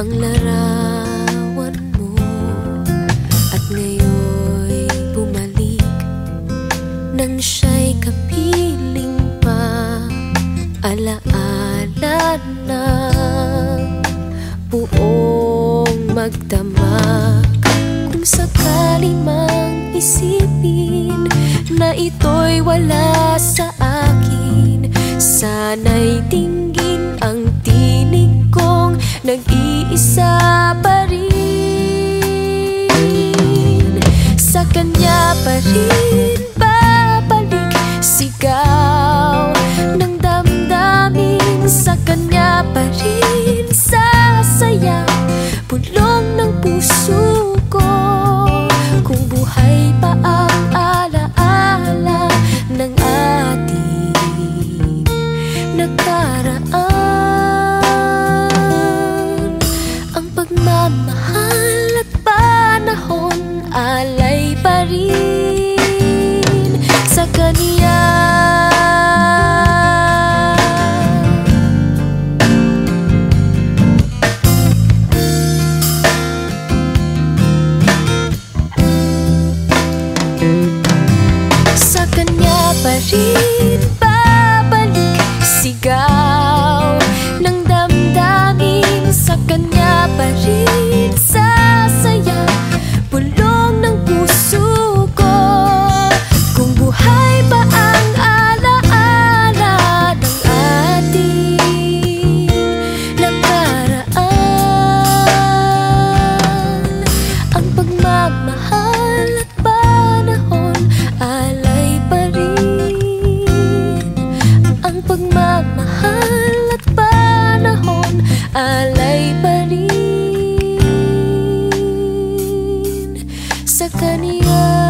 ang larawan mo. At ngayon'y bumalik Nang siya'y kapiling pa Alaala na Buong magdamag Kung sakali mang isipin Na ito'y wala sa akin Sana'y tingin nag-iisa pa rin. Sa kanya pa rin babalik sigaw ng damdamin. Sa kanya pa rin sasayaw pulong ng puso. pagmamahal at panahon Alay pa rin sa kanya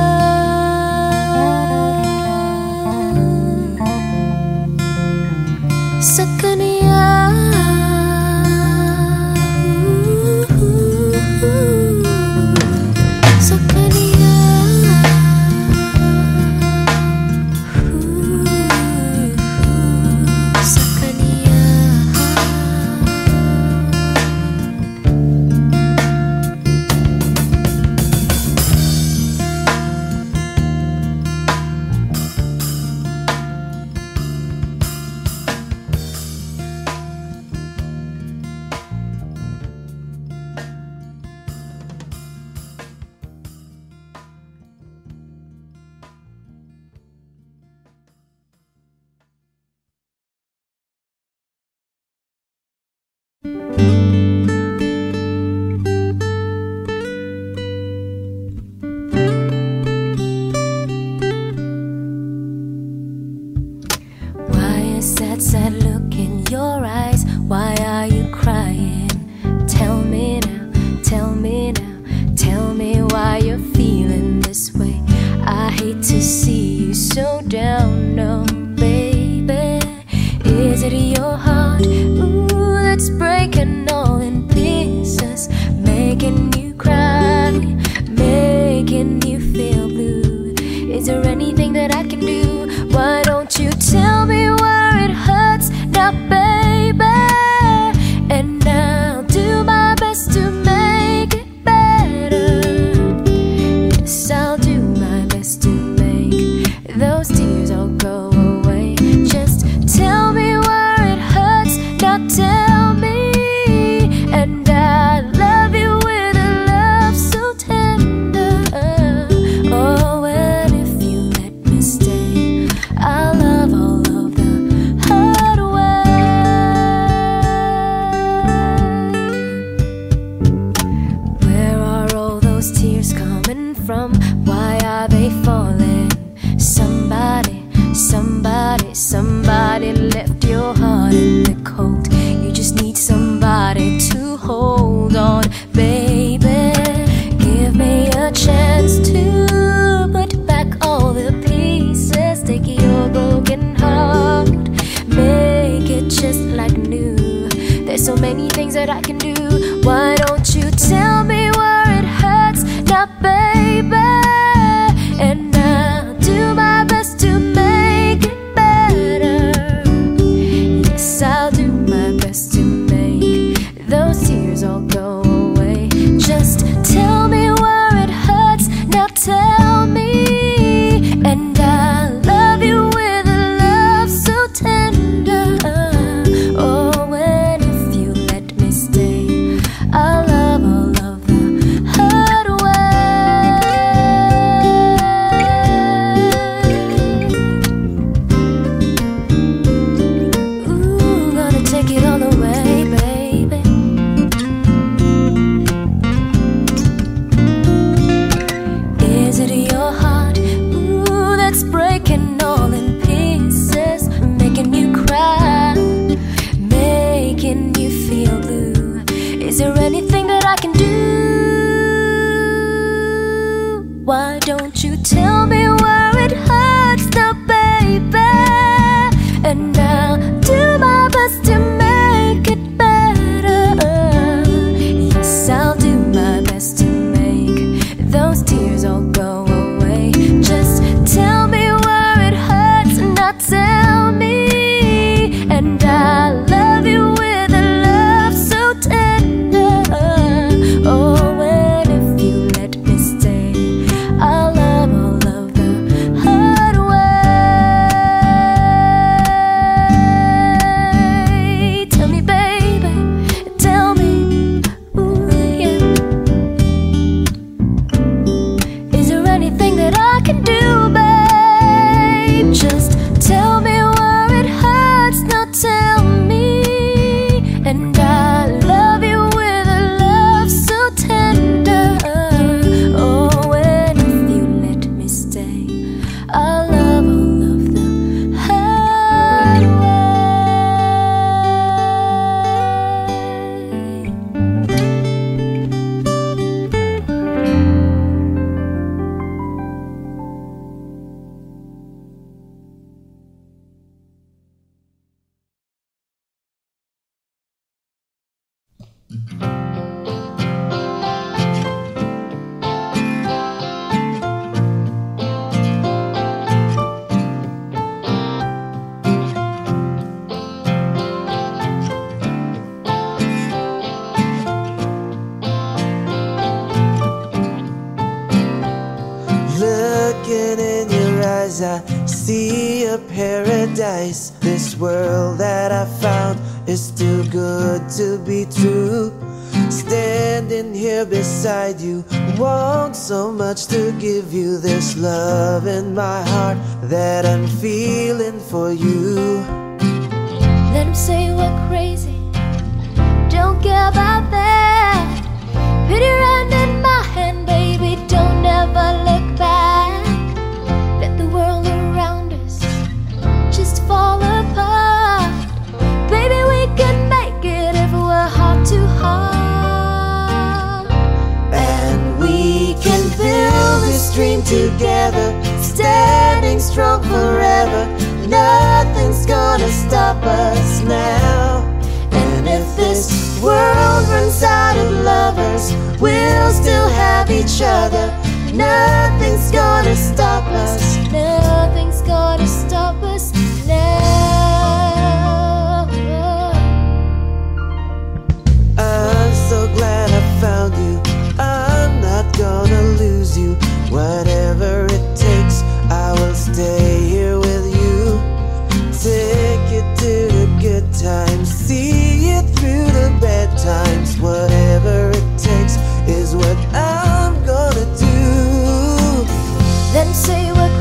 It's too good to be true. Standing here beside you, want so much to give you this love in my heart that I'm feeling for you. Let them say we're crazy, don't care about that. Put your hand in my hand, baby, don't ever let. build this dream together, standing strong forever. Nothing's gonna stop us now. And if this world runs out of lovers, we'll still have each other. Nothing's gonna stop us. Nothing's gonna stop us now. I'm so glad I found you. I'm not gonna lose you. Whatever it takes, I will stay here with you. Take to the good times, see it through the bad times. Whatever it takes is what I'm gonna do. Then say what.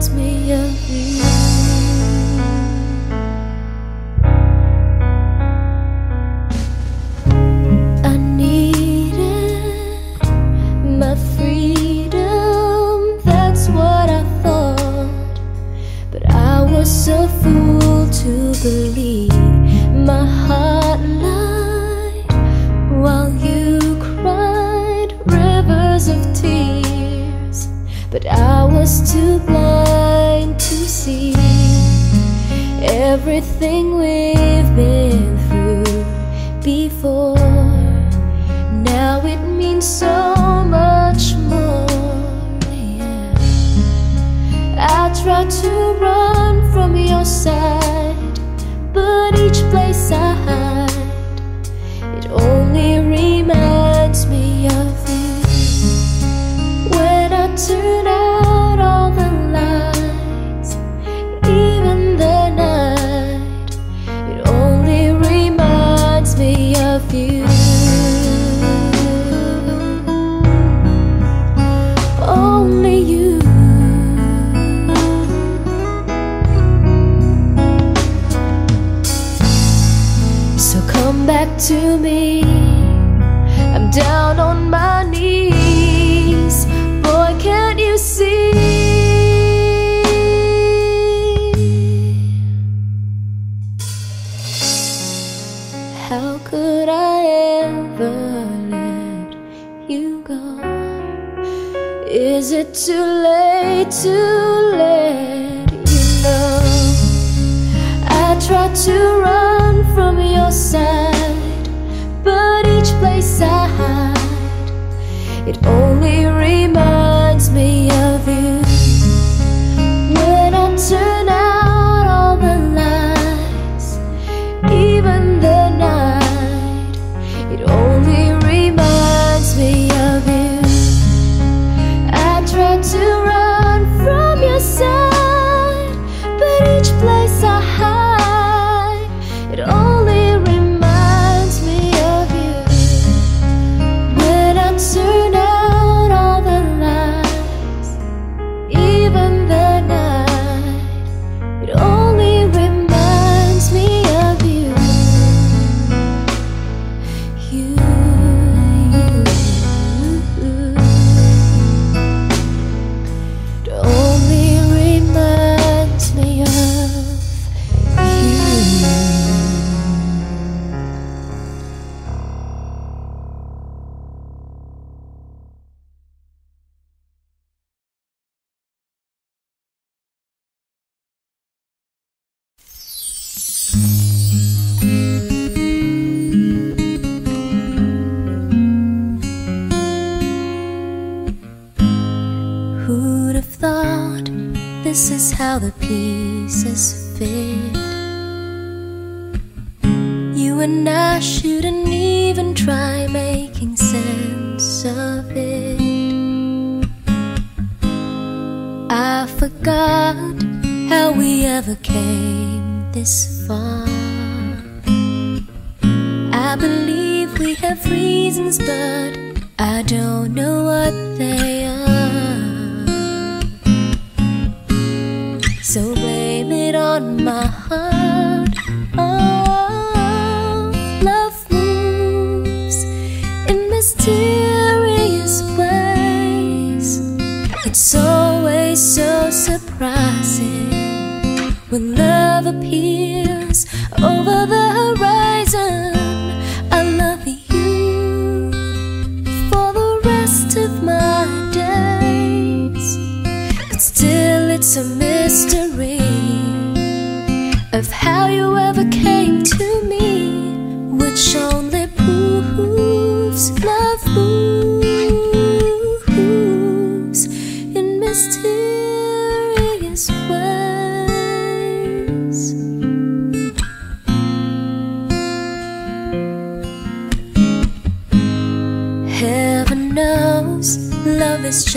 Reminds me of you. on my heart. Oh.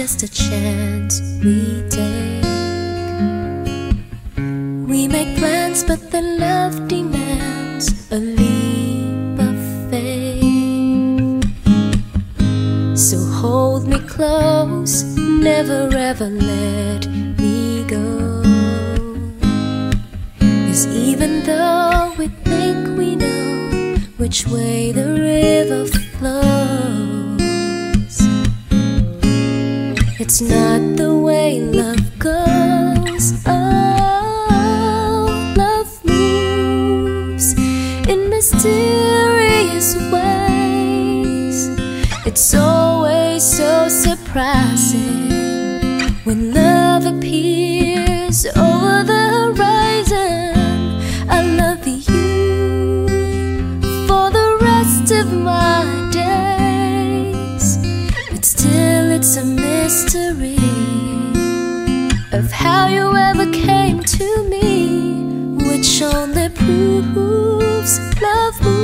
just a chance. We to me, which only proves love moves.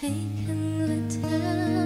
Taking the town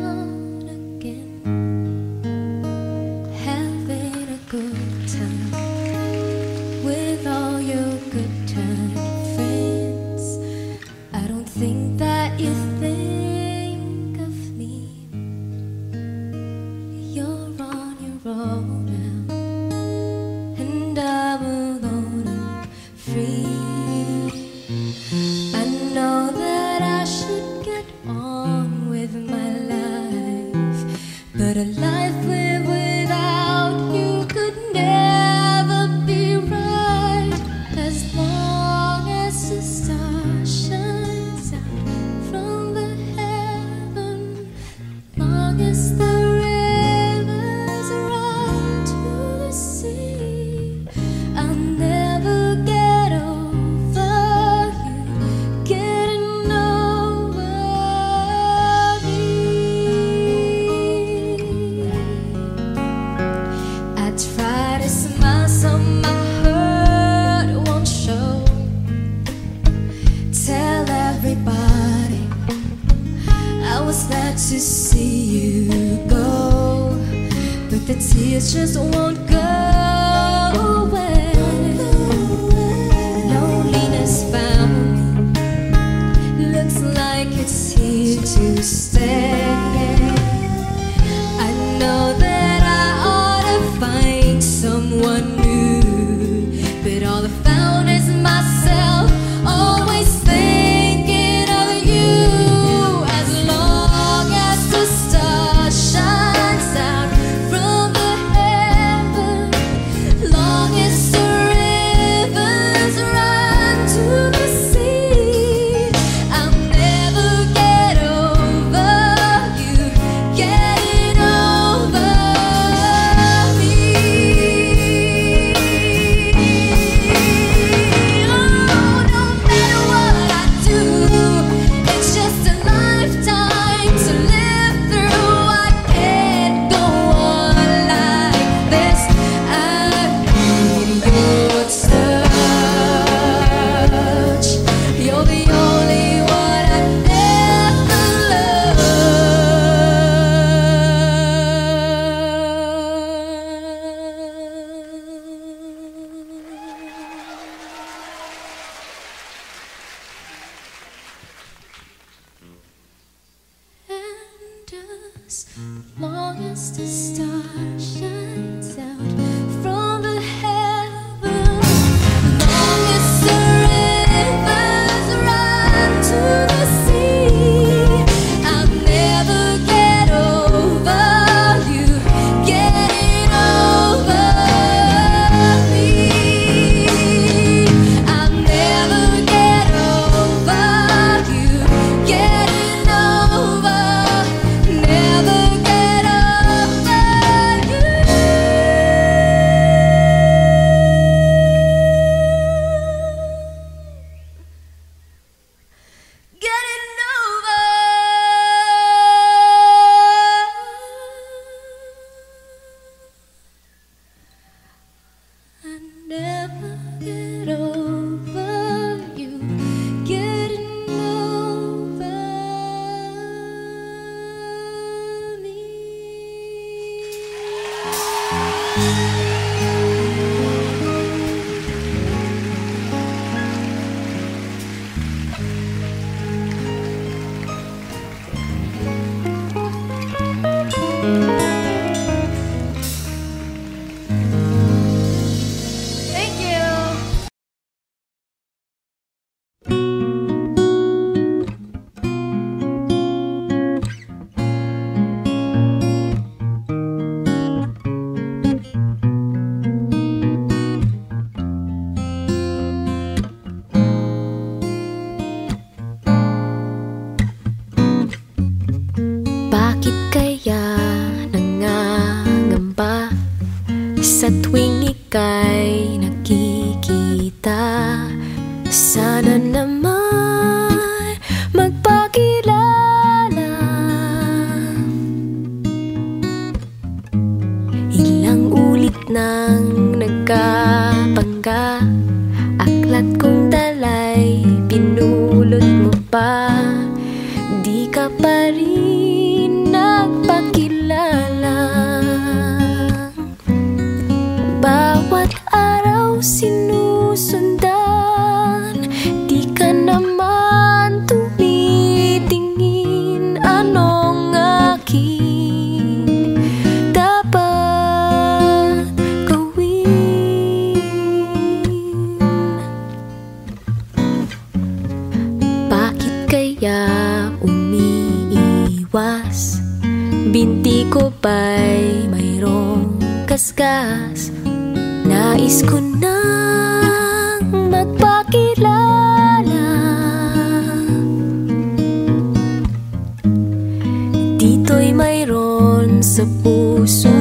Dito'y mayroon sa puso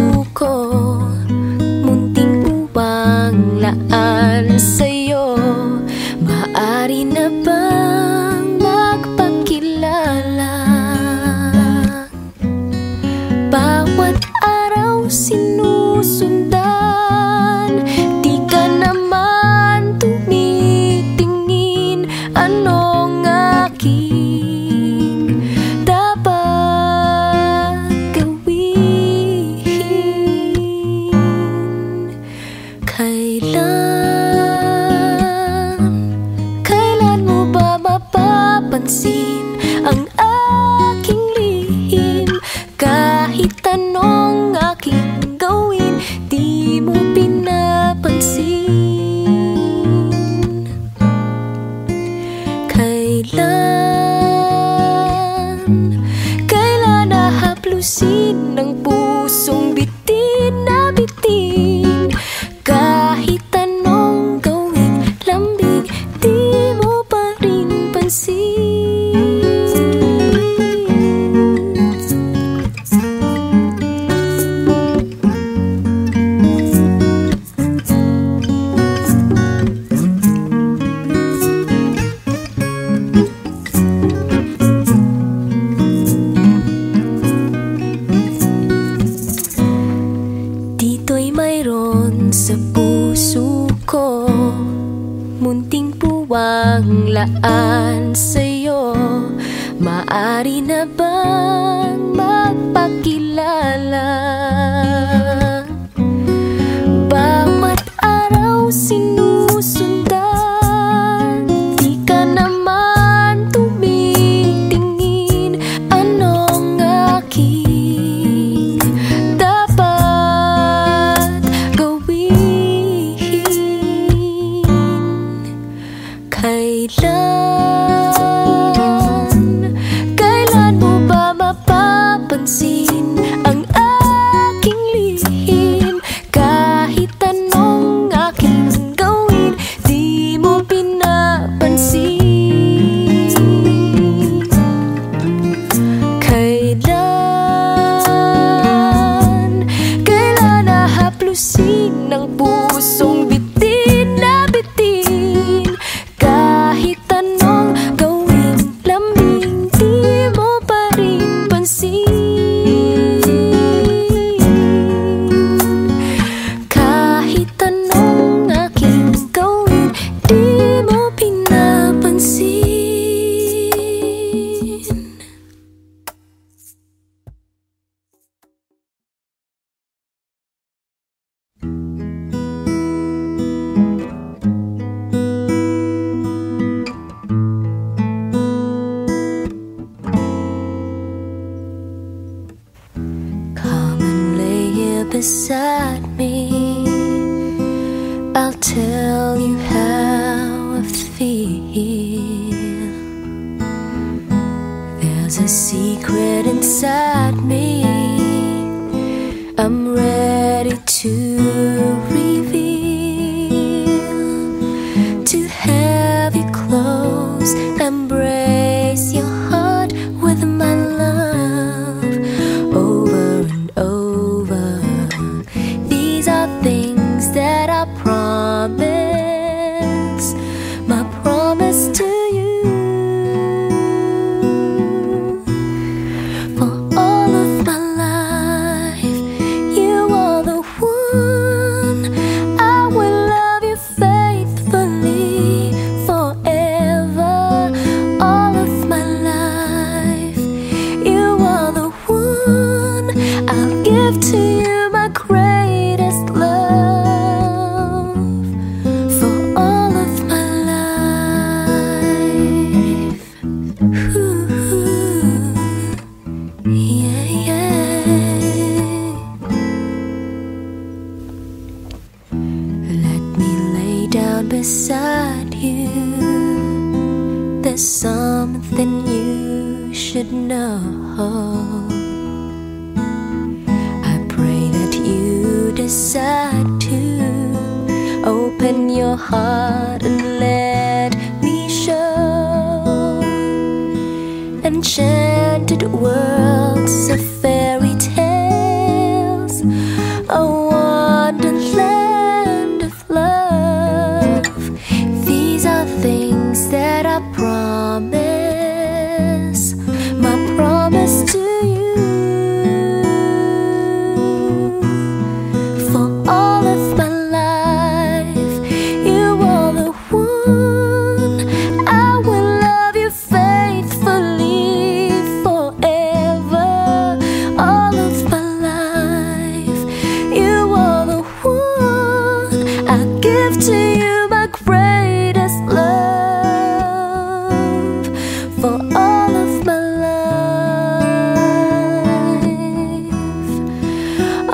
promise.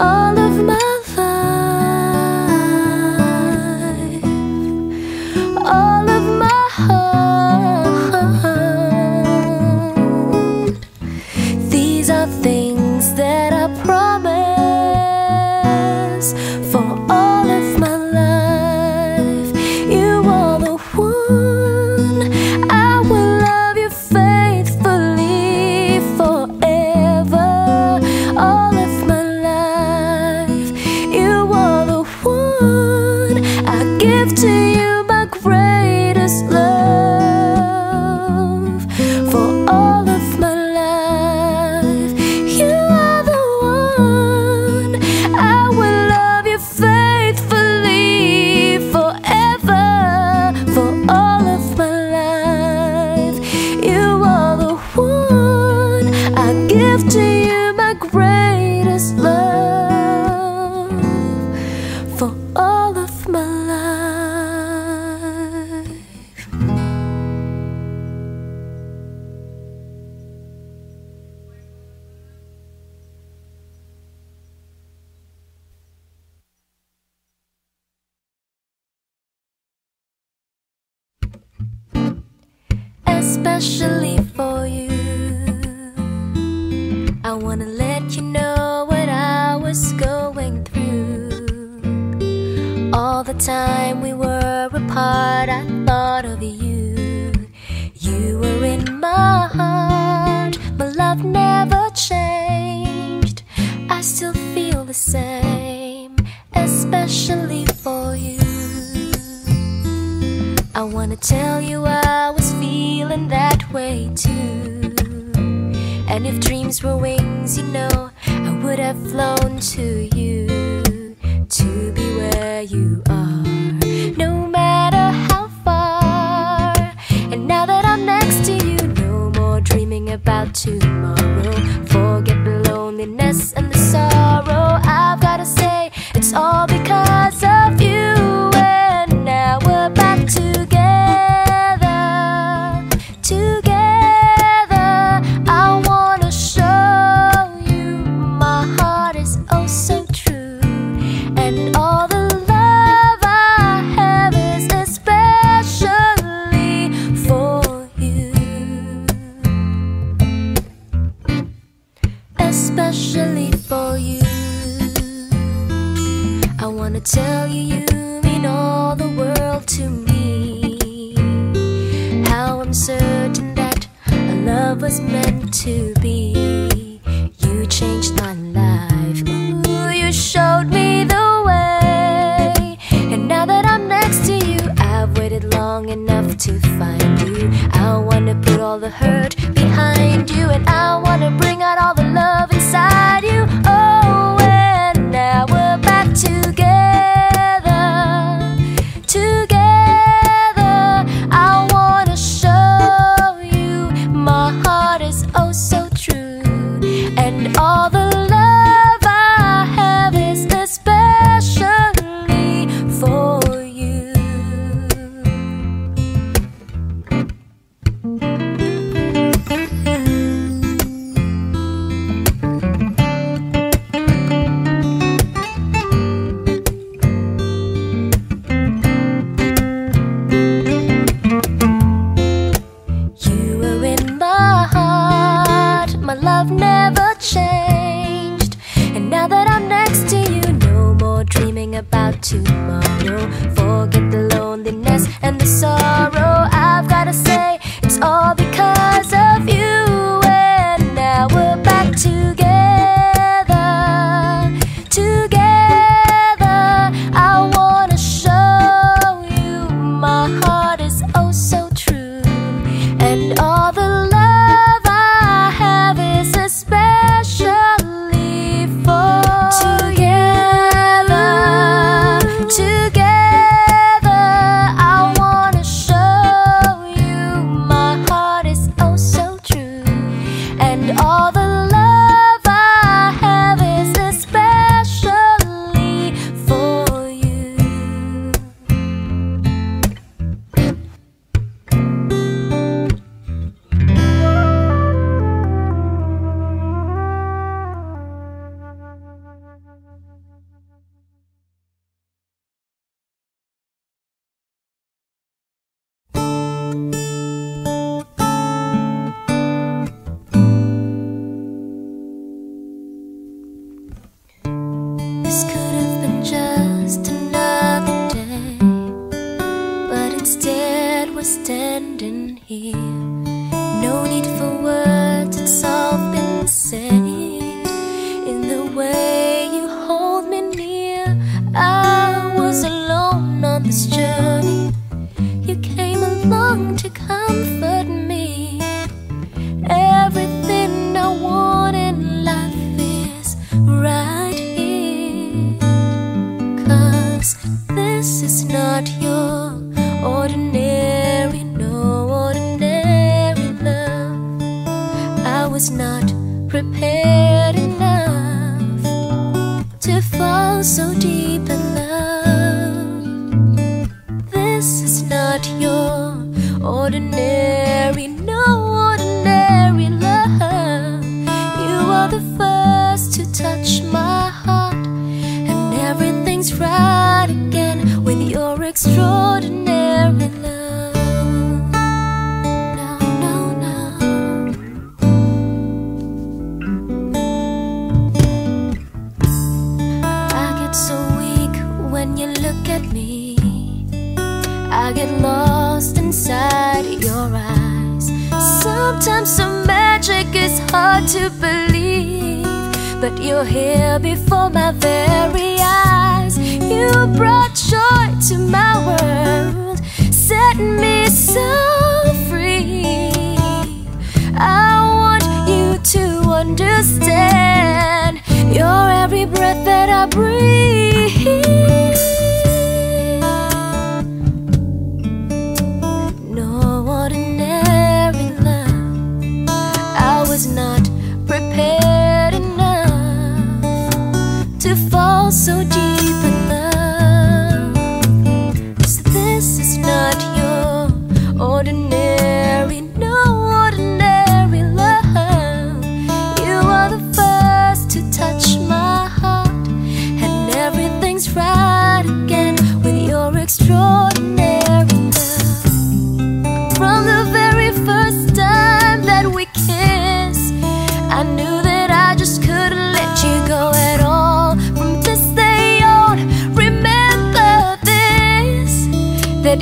all of my way too. And if dreams were wings, you know, I would have flown to you to be where you are.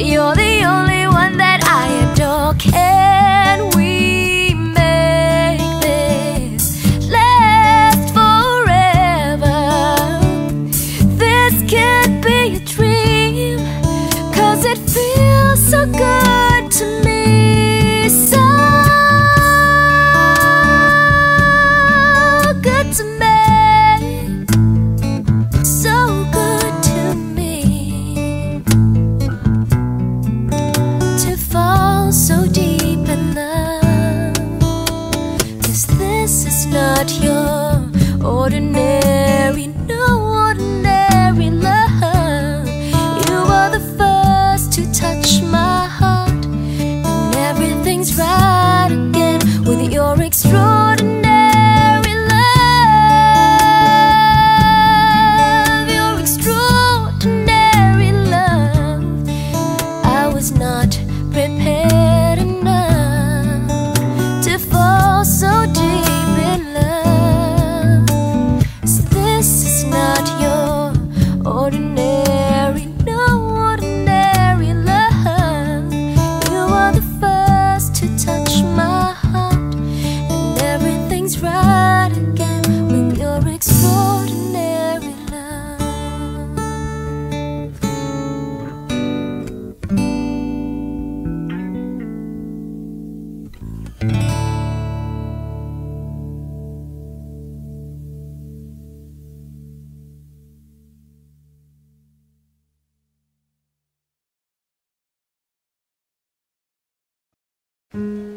You're the Walang